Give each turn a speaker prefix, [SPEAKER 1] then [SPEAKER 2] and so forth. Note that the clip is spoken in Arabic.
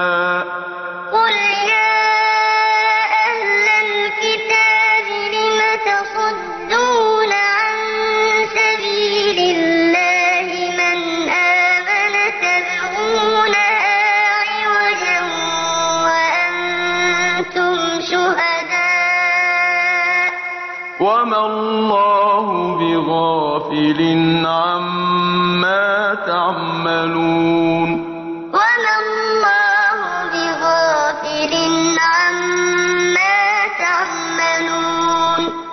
[SPEAKER 1] ۗ وَمَا اللَّهُ بِغَافِلٍ عَمَّا